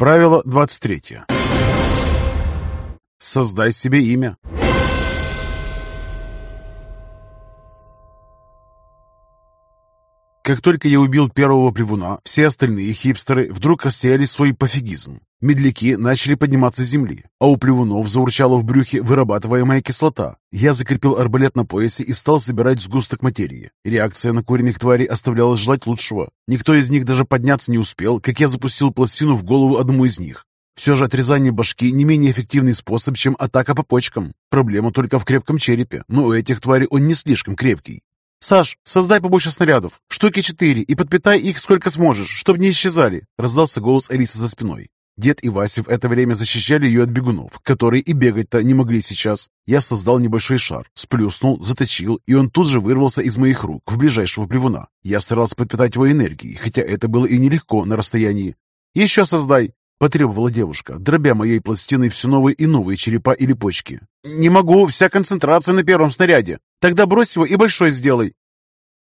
Правило 23. Создай себе имя. Как только я убил первого плевуна, все остальные хипстеры вдруг растеряли свой пофигизм. Медляки начали подниматься с земли, а у плевунов заурчала в брюхе вырабатываемая кислота. Я закрепил арбалет на поясе и стал собирать сгусток материи. Реакция на куриных тварей оставляла желать лучшего. Никто из них даже подняться не успел, как я запустил пластину в голову одному из них. Все же отрезание башки не менее эффективный способ, чем атака по почкам. Проблема только в крепком черепе, но у этих тварей он не слишком крепкий. «Саш, создай побольше снарядов, штуки четыре, и подпитай их сколько сможешь, чтобы не исчезали», раздался голос Алисы за спиной. Дед и Вася в это время защищали ее от бегунов, которые и бегать-то не могли сейчас. Я создал небольшой шар, сплюснул, заточил, и он тут же вырвался из моих рук в ближайшего плевуна. Я старался подпитать его энергией, хотя это было и нелегко на расстоянии. «Еще создай!» – потребовала девушка, дробя моей пластиной все новые и новые черепа или почки. «Не могу, вся концентрация на первом снаряде. Тогда брось его и большой сделай».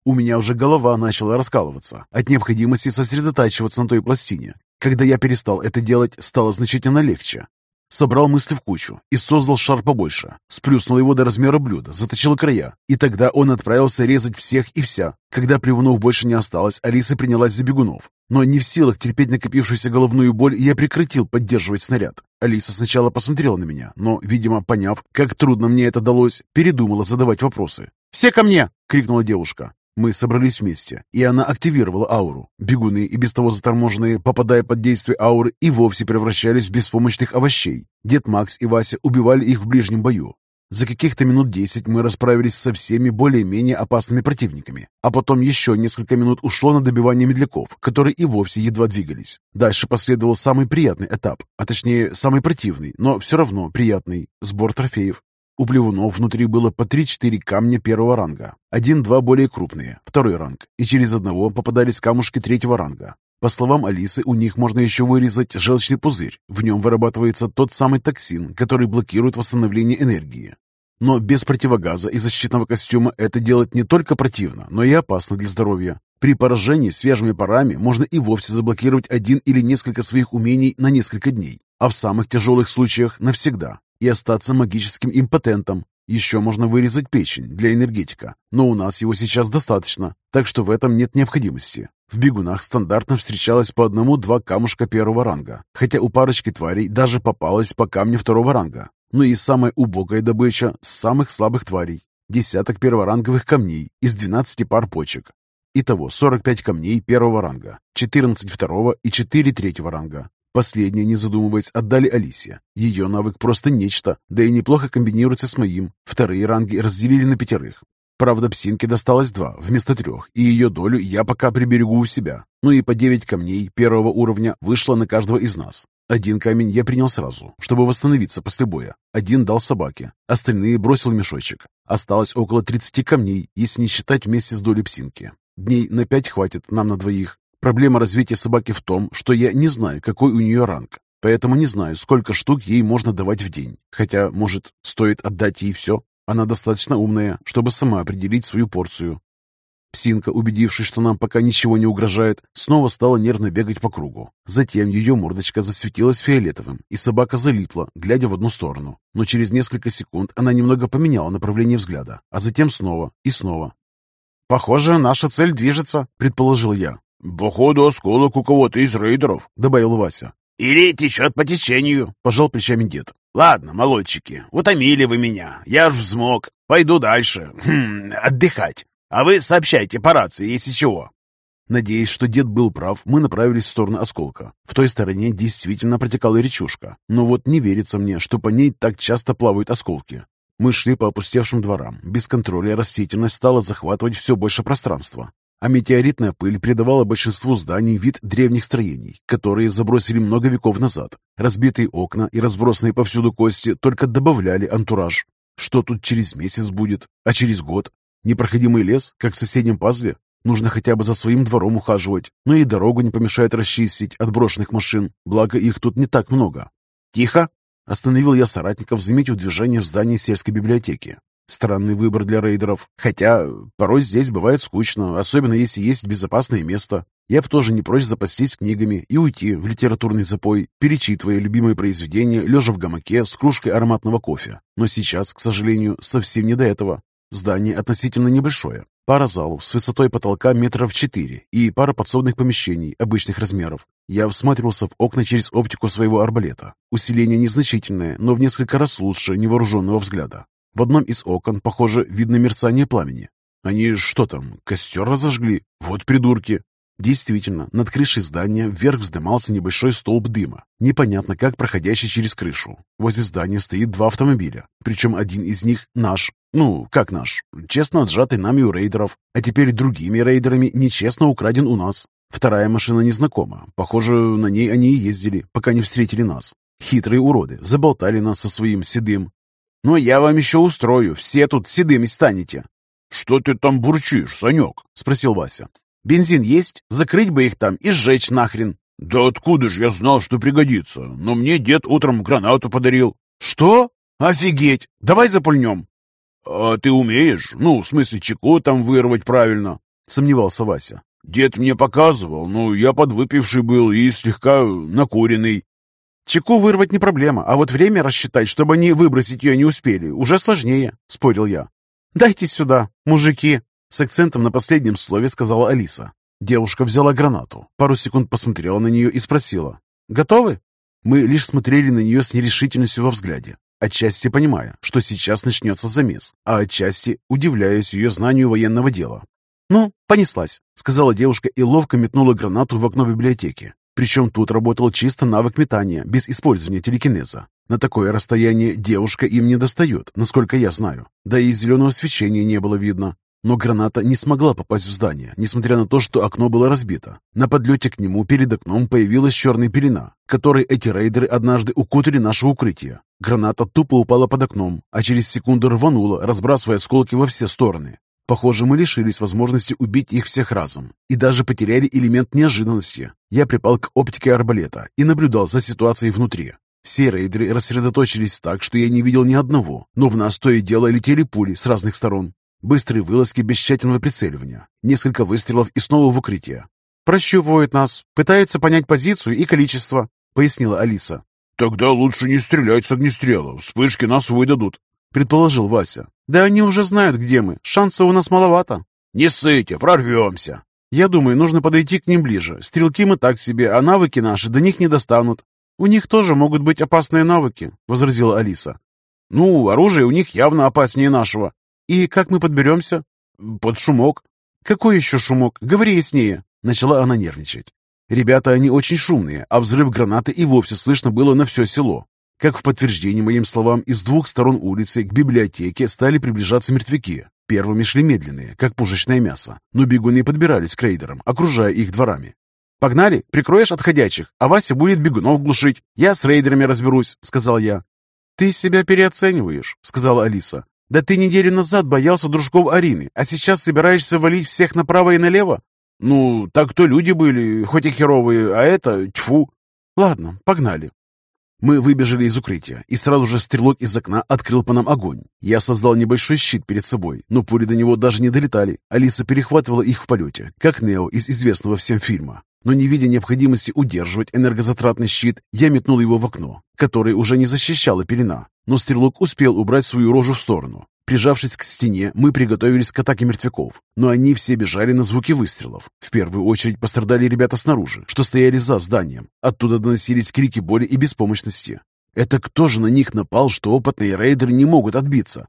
У меня уже голова начала раскалываться от необходимости сосредотачиваться на той пластине. Когда я перестал это делать, стало значительно легче. Собрал мысли в кучу и создал шар побольше. Сплюснул его до размера блюда, заточил края. И тогда он отправился резать всех и вся. Когда плевунов больше не осталось, Алиса принялась за бегунов. Но не в силах терпеть накопившуюся головную боль, я прекратил поддерживать снаряд. Алиса сначала посмотрела на меня, но, видимо, поняв, как трудно мне это далось, передумала задавать вопросы. «Все ко мне!» — крикнула девушка. Мы собрались вместе, и она активировала ауру. Бегуны, и без того заторможенные, попадая под действие ауры, и вовсе превращались в беспомощных овощей. Дед Макс и Вася убивали их в ближнем бою. За каких-то минут десять мы расправились со всеми более-менее опасными противниками, а потом еще несколько минут ушло на добивание медляков, которые и вовсе едва двигались. Дальше последовал самый приятный этап, а точнее самый противный, но все равно приятный – сбор трофеев. У плевунов внутри было по 3-4 камня первого ранга, один-два более крупные, второй ранг, и через одного попадались камушки третьего ранга. По словам Алисы, у них можно еще вырезать желчный пузырь. В нем вырабатывается тот самый токсин, который блокирует восстановление энергии. Но без противогаза и защитного костюма это делать не только противно, но и опасно для здоровья. При поражении свежими парами можно и вовсе заблокировать один или несколько своих умений на несколько дней, а в самых тяжелых случаях навсегда и остаться магическим импотентом. Еще можно вырезать печень для энергетика, но у нас его сейчас достаточно, так что в этом нет необходимости. В бегунах стандартно встречалось по одному-два камушка первого ранга, хотя у парочки тварей даже попалось по камню второго ранга. Но и самая убогая добыча с самых слабых тварей. Десяток перворанговых камней из 12 пар почек. Итого 45 камней первого ранга, 14 второго и 4 третьего ранга. Последнее, не задумываясь, отдали Алисе. Ее навык просто нечто, да и неплохо комбинируется с моим. Вторые ранги разделили на пятерых. Правда, псинке досталось два вместо трех, и ее долю я пока приберегу у себя. Ну и по девять камней первого уровня вышло на каждого из нас. Один камень я принял сразу, чтобы восстановиться после боя. Один дал собаке, остальные бросил мешочек. Осталось около 30 камней, если не считать вместе с долей псинки. Дней на пять хватит нам на двоих. Проблема развития собаки в том, что я не знаю, какой у нее ранг, поэтому не знаю, сколько штук ей можно давать в день. Хотя, может, стоит отдать ей все? Она достаточно умная, чтобы сама определить свою порцию. Псинка, убедившись, что нам пока ничего не угрожает, снова стала нервно бегать по кругу. Затем ее мордочка засветилась фиолетовым, и собака залипла, глядя в одну сторону. Но через несколько секунд она немного поменяла направление взгляда, а затем снова и снова. «Похоже, наша цель движется», — предположил я. «Походу, осколок у кого-то из рейдеров», — добавил Вася. «Или течет по течению», — пожал плечами дед. «Ладно, молодчики, утомили вы меня. Я ж взмок. Пойду дальше. Хм, отдыхать. А вы сообщайте по рации, если чего». Надеясь, что дед был прав, мы направились в сторону осколка. В той стороне действительно протекала речушка. Но вот не верится мне, что по ней так часто плавают осколки. Мы шли по опустевшим дворам. Без контроля растительность стала захватывать все больше пространства а метеоритная пыль придавала большинству зданий вид древних строений, которые забросили много веков назад. Разбитые окна и разбросанные повсюду кости только добавляли антураж. Что тут через месяц будет, а через год? Непроходимый лес, как в соседнем пазле? Нужно хотя бы за своим двором ухаживать, но и дорогу не помешает расчистить от брошенных машин, благо их тут не так много. «Тихо!» – остановил я соратников, заметив движение в здании сельской библиотеки. Странный выбор для рейдеров. Хотя порой здесь бывает скучно, особенно если есть безопасное место. Я бы тоже не прочь запастись книгами и уйти в литературный запой, перечитывая любимые произведения, лежа в гамаке с кружкой ароматного кофе. Но сейчас, к сожалению, совсем не до этого. Здание относительно небольшое. Пара залов с высотой потолка метров четыре и пара подсобных помещений обычных размеров. Я всматривался в окна через оптику своего арбалета. Усиление незначительное, но в несколько раз лучше невооруженного взгляда. В одном из окон, похоже, видно мерцание пламени. Они что там, костер разожгли? Вот придурки. Действительно, над крышей здания вверх вздымался небольшой столб дыма, непонятно как проходящий через крышу. Возле здания стоит два автомобиля, причем один из них наш. Ну, как наш? Честно отжатый нами у рейдеров, а теперь другими рейдерами нечестно украден у нас. Вторая машина незнакома. Похоже, на ней они и ездили, пока не встретили нас. Хитрые уроды заболтали нас со своим седым. «Но я вам еще устрою, все тут седыми станете». «Что ты там бурчишь, Санек?» — спросил Вася. Бензин есть? Закрыть бы их там и сжечь нахрен. Да откуда же я знал, что пригодится? Но мне дед утром гранату подарил. Что? Офигеть! Давай запульнем. А ты умеешь? Ну, в смысле, чеку там вырвать правильно? Сомневался Вася. Дед мне показывал, но я подвыпивший был и слегка накуренный. Чеку вырвать не проблема, а вот время рассчитать, чтобы они выбросить ее не успели, уже сложнее, спорил я. Дайте сюда, мужики, с акцентом на последнем слове сказала Алиса. Девушка взяла гранату, пару секунд посмотрела на нее и спросила. «Готовы?» Мы лишь смотрели на нее с нерешительностью во взгляде, отчасти понимая, что сейчас начнется замес, а отчасти удивляясь ее знанию военного дела. «Ну, понеслась», — сказала девушка и ловко метнула гранату в окно библиотеки. Причем тут работал чисто навык метания, без использования телекинеза. На такое расстояние девушка им не достает, насколько я знаю. Да и зеленого свечения не было видно. Но граната не смогла попасть в здание, несмотря на то, что окно было разбито. На подлете к нему перед окном появилась черная пелена, которой эти рейдеры однажды укутали наше укрытие. Граната тупо упала под окном, а через секунду рванула, разбрасывая осколки во все стороны. Похоже, мы лишились возможности убить их всех разом и даже потеряли элемент неожиданности. Я припал к оптике арбалета и наблюдал за ситуацией внутри. Все рейдеры рассредоточились так, что я не видел ни одного, но в нас то и дело летели пули с разных сторон. Быстрые вылазки без тщательного прицеливания. Несколько выстрелов и снова в укрытие. «Прощупывают нас, пытаются понять позицию и количество», — пояснила Алиса. «Тогда лучше не стрелять с огнестрела, вспышки нас выдадут», — предположил Вася. «Да они уже знают, где мы, шансов у нас маловато». «Не ссыте, прорвемся». «Я думаю, нужно подойти к ним ближе. Стрелки мы так себе, а навыки наши до них не достанут». «У них тоже могут быть опасные навыки», — возразила Алиса. «Ну, оружие у них явно опаснее нашего. «И как мы подберемся?» «Под шумок». «Какой еще шумок? Говори яснее!» Начала она нервничать. Ребята, они очень шумные, а взрыв гранаты и вовсе слышно было на все село. Как в подтверждение моим словам, из двух сторон улицы к библиотеке стали приближаться мертвяки. Первыми шли медленные, как пушечное мясо, но бегуны подбирались к рейдерам, окружая их дворами. «Погнали, прикроешь отходящих, а Вася будет бегунов глушить. Я с рейдерами разберусь», — сказал я. «Ты себя переоцениваешь», — сказала Алиса. Да ты неделю назад боялся дружков Арины, а сейчас собираешься валить всех направо и налево? Ну, так-то люди были, хоть и херовые, а это тьфу. Ладно, погнали. Мы выбежали из укрытия, и сразу же стрелок из окна открыл по нам огонь. Я создал небольшой щит перед собой, но пули до него даже не долетали. Алиса перехватывала их в полете, как Нео из известного всем фильма. Но не видя необходимости удерживать энергозатратный щит, я метнул его в окно, которое уже не защищала пелена. Но стрелок успел убрать свою рожу в сторону. Прижавшись к стене, мы приготовились к атаке мертвяков, но они все бежали на звуки выстрелов. В первую очередь пострадали ребята снаружи, что стояли за зданием. Оттуда доносились крики боли и беспомощности. Это кто же на них напал, что опытные рейдеры не могут отбиться?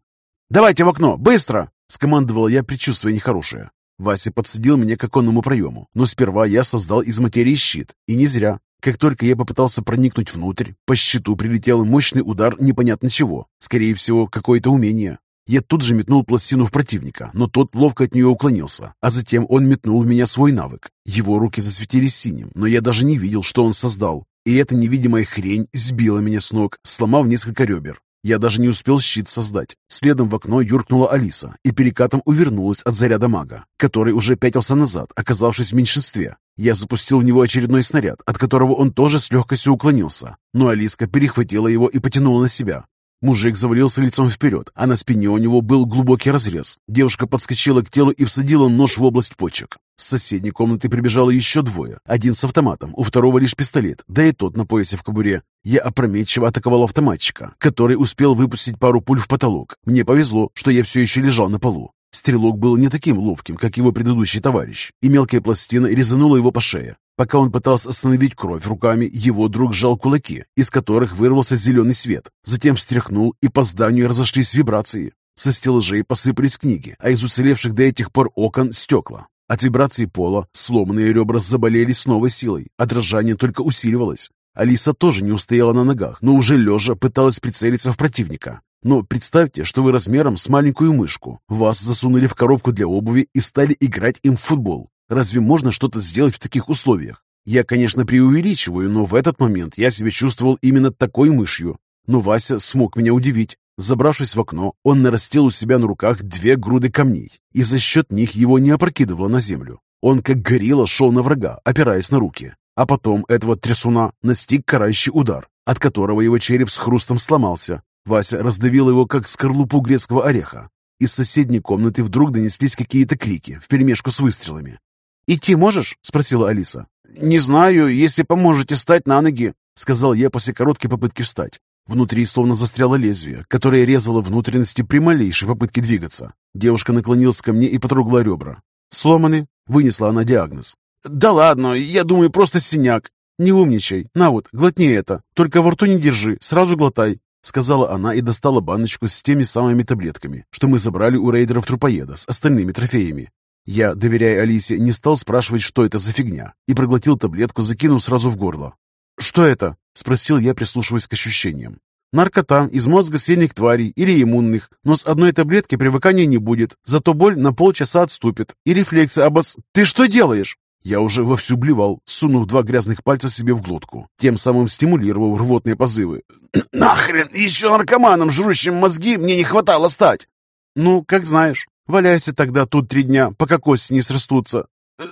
«Давайте в окно! Быстро!» — скомандовал я, предчувствуя нехорошее. Вася подсадил меня к оконному проему, но сперва я создал из материи щит, и не зря. Как только я попытался проникнуть внутрь, по щиту прилетел мощный удар непонятно чего, скорее всего, какое-то умение. Я тут же метнул пластину в противника, но тот ловко от нее уклонился, а затем он метнул в меня свой навык. Его руки засветились синим, но я даже не видел, что он создал. И эта невидимая хрень сбила меня с ног, сломав несколько ребер. Я даже не успел щит создать. Следом в окно юркнула Алиса и перекатом увернулась от заряда мага, который уже пятился назад, оказавшись в меньшинстве. Я запустил в него очередной снаряд, от которого он тоже с легкостью уклонился. Но Алиска перехватила его и потянула на себя. Мужик завалился лицом вперед, а на спине у него был глубокий разрез. Девушка подскочила к телу и всадила нож в область почек. С соседней комнаты прибежало еще двое. Один с автоматом, у второго лишь пистолет, да и тот на поясе в кобуре. Я опрометчиво атаковал автоматчика, который успел выпустить пару пуль в потолок. Мне повезло, что я все еще лежал на полу. Стрелок был не таким ловким, как его предыдущий товарищ, и мелкая пластина резанула его по шее. Пока он пытался остановить кровь руками, его друг сжал кулаки, из которых вырвался зеленый свет. Затем встряхнул, и по зданию разошлись вибрации. Со стеллажей посыпались книги, а из уцелевших до этих пор окон – стекла. От вибрации пола сломанные ребра заболели с новой силой, а дрожание только усиливалось. Алиса тоже не устояла на ногах, но уже лежа пыталась прицелиться в противника. Но представьте, что вы размером с маленькую мышку. Вас засунули в коробку для обуви и стали играть им в футбол. Разве можно что-то сделать в таких условиях? Я, конечно, преувеличиваю, но в этот момент я себя чувствовал именно такой мышью. Но Вася смог меня удивить. Забравшись в окно, он нарастил у себя на руках две груды камней, и за счет них его не опрокидывало на землю. Он как горилла шел на врага, опираясь на руки. А потом этого трясуна настиг карающий удар, от которого его череп с хрустом сломался. Вася раздавил его, как скорлупу грецкого ореха. Из соседней комнаты вдруг донеслись какие-то крики, вперемешку с выстрелами. «Идти можешь?» — спросила Алиса. «Не знаю, если поможете встать на ноги», — сказал я после короткой попытки встать. Внутри словно застряло лезвие, которое резало внутренности при малейшей попытке двигаться. Девушка наклонилась ко мне и потрогала ребра. «Сломаны?» — вынесла она диагноз. «Да ладно, я думаю, просто синяк». «Не умничай. На вот, глотни это. Только во рту не держи, сразу глотай», — сказала она и достала баночку с теми самыми таблетками, что мы забрали у рейдеров-трупоеда с остальными трофеями. Я, доверяя Алисе, не стал спрашивать, что это за фигня, и проглотил таблетку, закинув сразу в горло. «Что это?» — спросил я, прислушиваясь к ощущениям. «Наркота из мозга сильных тварей или иммунных, но с одной таблетки привыкания не будет, зато боль на полчаса отступит, и рефлексы обос... Ты что делаешь?» Я уже вовсю блевал, сунув два грязных пальца себе в глотку, тем самым стимулировав рвотные позывы. «Нахрен! Еще наркоманом, жрущим мозги, мне не хватало стать!» «Ну, как знаешь. Валяйся тогда тут три дня, пока кости не срастутся».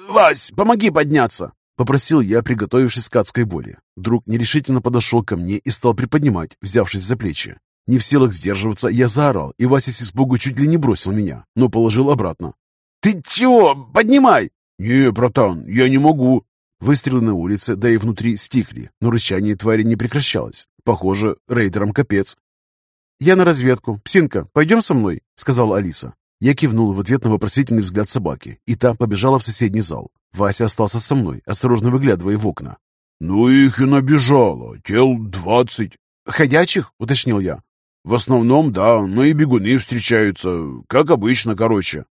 «Вась, помоги подняться!» Попросил я, приготовившись к адской боли. Друг нерешительно подошел ко мне и стал приподнимать, взявшись за плечи. Не в силах сдерживаться, я заорал, и Вася с испугу чуть ли не бросил меня, но положил обратно. «Ты чего? Поднимай!» «Не, братан, я не могу!» Выстрелы на улице, да и внутри стихли, но рычание твари не прекращалось. Похоже, рейдерам капец. «Я на разведку. Псинка, пойдем со мной?» — сказала Алиса. Я кивнул в ответ на вопросительный взгляд собаки, и та побежала в соседний зал. Вася остался со мной, осторожно выглядывая в окна. «Ну их и набежало. Тел двадцать». «Ходячих?» — уточнил я. «В основном, да, но и бегуны встречаются. Как обычно, короче».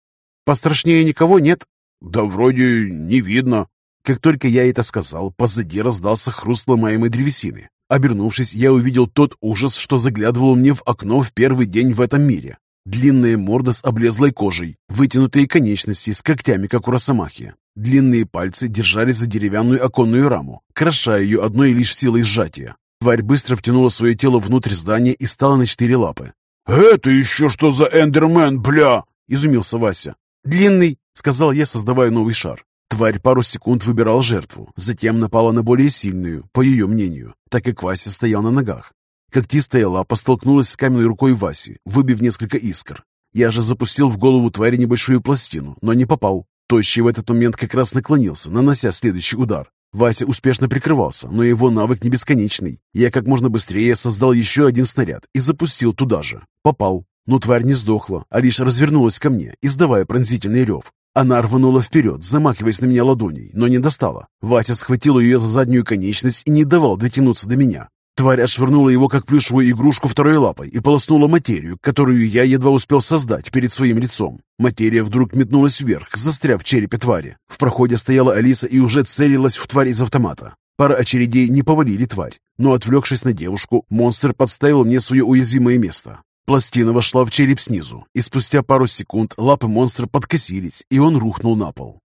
«Пострашнее никого нет?» «Да вроде не видно». Как только я это сказал, позади раздался хруст ломаемой древесины. Обернувшись, я увидел тот ужас, что заглядывал мне в окно в первый день в этом мире. Длинная морда с облезлой кожей, вытянутые конечности с когтями, как у росомахи. Длинные пальцы держали за деревянную оконную раму, крошая ее одной лишь силой сжатия. Тварь быстро втянула свое тело внутрь здания и стала на четыре лапы. «Это еще что за эндермен, бля?» – изумился Вася. «Длинный», – сказал я, создавая новый шар. Тварь пару секунд выбирала жертву, затем напала на более сильную, по ее мнению, так как Вася стоял на ногах. Когтистая лапа столкнулась с каменной рукой Васи, выбив несколько искр. Я же запустил в голову твари небольшую пластину, но не попал. Тощий в этот момент как раз наклонился, нанося следующий удар. Вася успешно прикрывался, но его навык не бесконечный. Я как можно быстрее создал еще один снаряд и запустил туда же. Попал. Но тварь не сдохла, а лишь развернулась ко мне, издавая пронзительный рев. Она рванула вперед, замахиваясь на меня ладоней, но не достала. Вася схватил ее за заднюю конечность и не давал дотянуться до меня. Тварь отшвырнула его, как плюшевую игрушку, второй лапой и полоснула материю, которую я едва успел создать перед своим лицом. Материя вдруг метнулась вверх, застряв в черепе твари. В проходе стояла Алиса и уже целилась в тварь из автомата. Пара очередей не повалили тварь, но, отвлекшись на девушку, монстр подставил мне свое уязвимое место. Пластина вошла в череп снизу, и спустя пару секунд лапы монстра подкосились, и он рухнул на пол.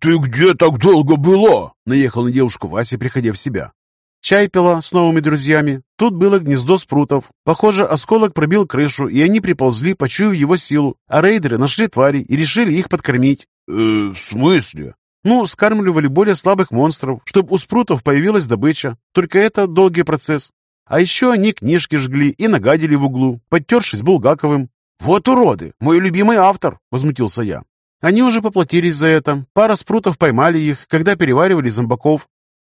«Ты где так долго была?» — наехал на девушку Вася, приходя в себя. Чай пила с новыми друзьями. Тут было гнездо спрутов. Похоже, осколок пробил крышу, и они приползли, почуяв его силу. А рейдеры нашли твари и решили их подкормить. «Э, в смысле?» Ну, скармливали более слабых монстров, чтобы у спрутов появилась добыча. Только это долгий процесс. А еще они книжки жгли и нагадили в углу, подтершись Булгаковым. «Вот уроды! Мой любимый автор!» — возмутился я. Они уже поплатились за это. Пара спрутов поймали их, когда переваривали зомбаков.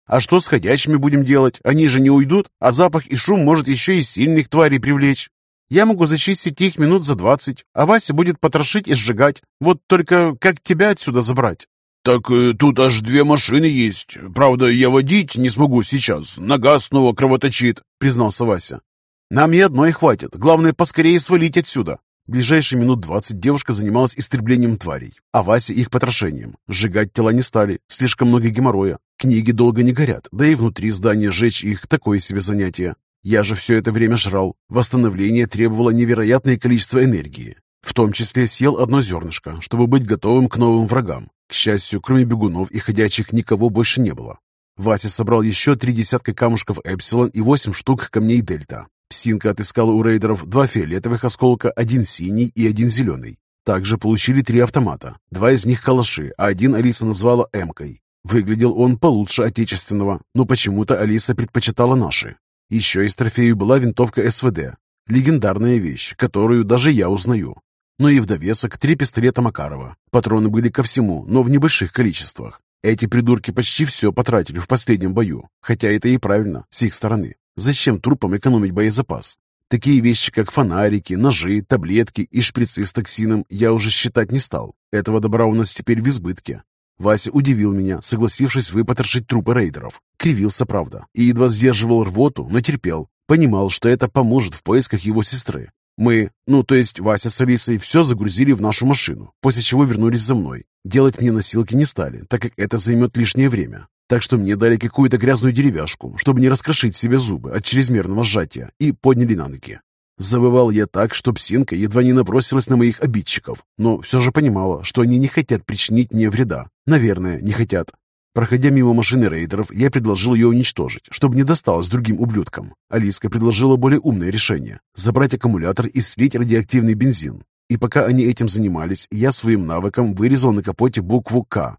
А что с ходячими будем делать? Они же не уйдут, а запах и шум может еще и сильных тварей привлечь. Я могу зачистить их минут за двадцать, а Вася будет потрошить и сжигать. Вот только как тебя отсюда забрать? «Так э, тут аж две машины есть. Правда, я водить не смогу сейчас. Нога снова кровоточит», — признался Вася. «Нам и одной хватит. Главное, поскорее свалить отсюда». Ближайшие минут двадцать девушка занималась истреблением тварей, а Вася их потрошением. Сжигать тела не стали, слишком много геморроя. Книги долго не горят, да и внутри здания сжечь их – такое себе занятие. Я же все это время жрал. Восстановление требовало невероятное количество энергии. В том числе съел одно зернышко, чтобы быть готовым к новым врагам. К счастью, кроме бегунов и ходячих никого больше не было. Вася собрал еще три десятка камушков Эпсилон и восемь штук камней Дельта. Псинка отыскала у рейдеров два фиолетовых осколка, один синий и один зеленый. Также получили три автомата. Два из них калаши, а один Алиса назвала Эмкой. Выглядел он получше отечественного, но почему-то Алиса предпочитала наши. Еще из трофеев была винтовка СВД. Легендарная вещь, которую даже я узнаю. Ну и в довесок три пистолета Макарова. Патроны были ко всему, но в небольших количествах. Эти придурки почти все потратили в последнем бою, хотя это и правильно, с их стороны. Зачем трупам экономить боезапас? Такие вещи, как фонарики, ножи, таблетки и шприцы с токсином, я уже считать не стал. Этого добра у нас теперь в избытке. Вася удивил меня, согласившись выпотрошить трупы рейдеров. Кривился, правда, и едва сдерживал рвоту, но терпел. Понимал, что это поможет в поисках его сестры. Мы, ну то есть Вася с Алисой, все загрузили в нашу машину, после чего вернулись за мной. Делать мне носилки не стали, так как это займет лишнее время. Так что мне дали какую-то грязную деревяшку, чтобы не раскрошить себе зубы от чрезмерного сжатия, и подняли на ноги. Завывал я так, что псинка едва не набросилась на моих обидчиков, но все же понимала, что они не хотят причинить мне вреда. Наверное, не хотят. Проходя мимо машины рейдеров, я предложил ее уничтожить, чтобы не досталось другим ублюдкам. Алиска предложила более умное решение – забрать аккумулятор и слить радиоактивный бензин. И пока они этим занимались, я своим навыком вырезал на капоте букву «К».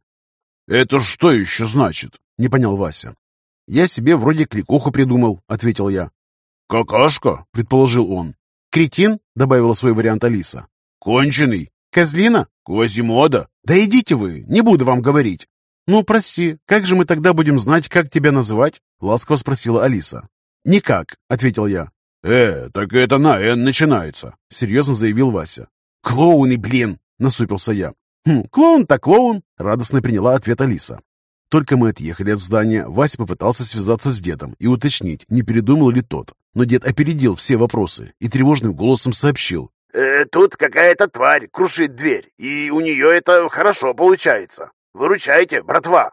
«Это что еще значит?» – не понял Вася. «Я себе вроде кликуху придумал», – ответил я. «Какашка?» – предположил он. «Кретин?» – добавила свой вариант Алиса. «Конченый?» «Козлина?» «Квазимода?» «Да идите вы, не буду вам говорить. «Ну, прости, как же мы тогда будем знать, как тебя называть?» — ласково спросила Алиса. «Никак», — ответил я. «Э, так это на «Н» начинается», — серьезно заявил Вася. «Клоуны, блин!» — насупился я. «Хм, клоун так клоун!» — радостно приняла ответ Алиса. Только мы отъехали от здания, Вася попытался связаться с дедом и уточнить, не передумал ли тот. Но дед опередил все вопросы и тревожным голосом сообщил. «Э, «Тут какая-то тварь крушит дверь, и у нее это хорошо получается. Выручайте, братва!»